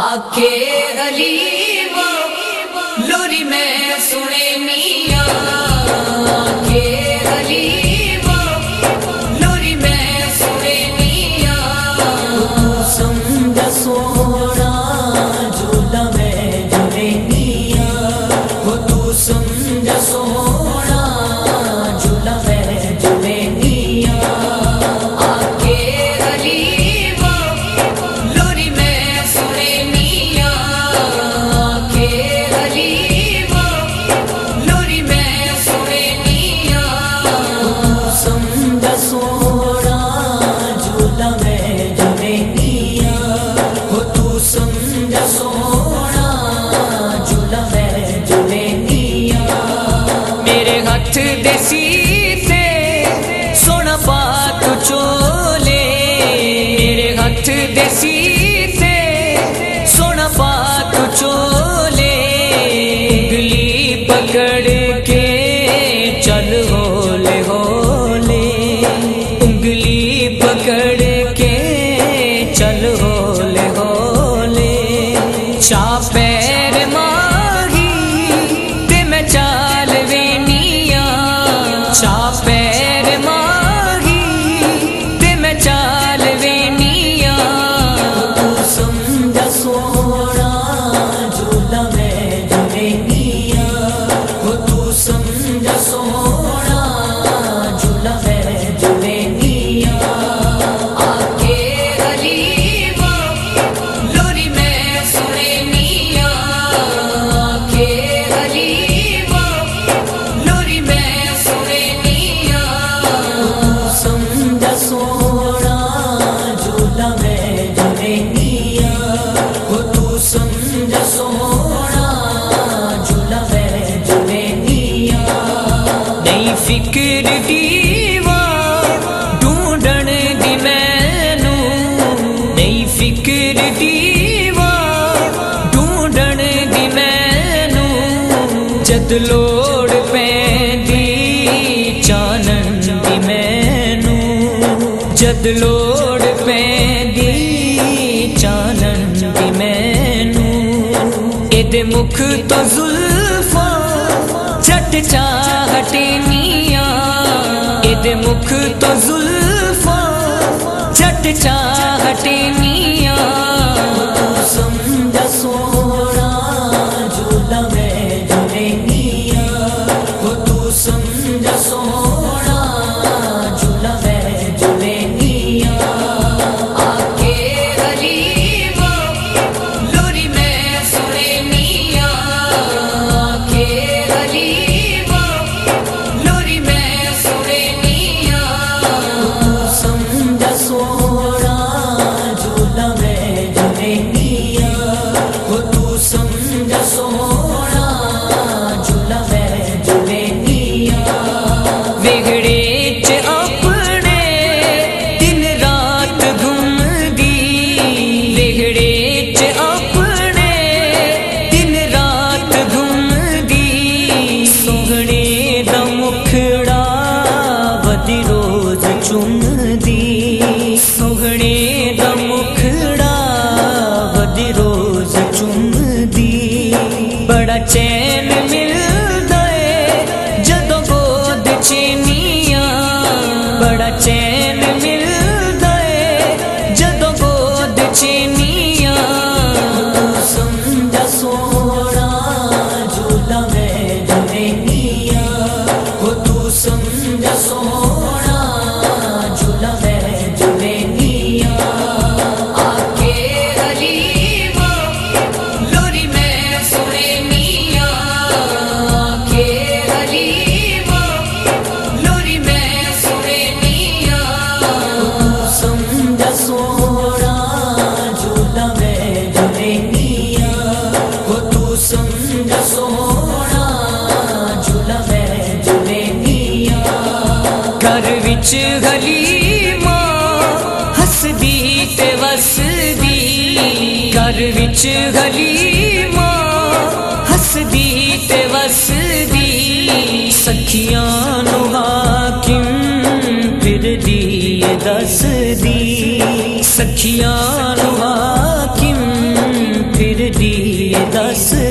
آکے علی لوری میں سنے میاں۔ Jobs. ਫਿਕਰ ਦੀਵਾ ਢੂੰਡਣ ਦੀ ਮੈਨੂੰ ਨਹੀਂ ਫਿਕਰ ਦੀਵਾ ਢੂੰਡਣ ਦੀ ਮੈਨੂੰ ਜਦ ਲੋੜ ਪੈਂਦੀ ਚਾਨਣ ਦੀ ਮੈਨੂੰ ਜਦ ਲੋੜ ਪੈਂਦੀ ਚਾਨਣ ਦੀ ਮੈਨੂੰ ਇਹਦੇ ਮੁਖ ਤੋਂ ਜ਼ੁਲਮ ਛੱਟ ਚਾਹਟੇ ਮੀਆਂ ਇਹਦੇ ਮੁਖ ਤੋਂ ਜ਼ੁਲਫਾਂ। ਛੱਟ ਚਾਹਟੇ ਮੀਆਂ। ਤੂੰ ਸਮਝ ਸੋਹਣਾ ਜੁਲਮ हली मा हसदी त वसदी सख न हा कम फिरसी सखियूं फिरसि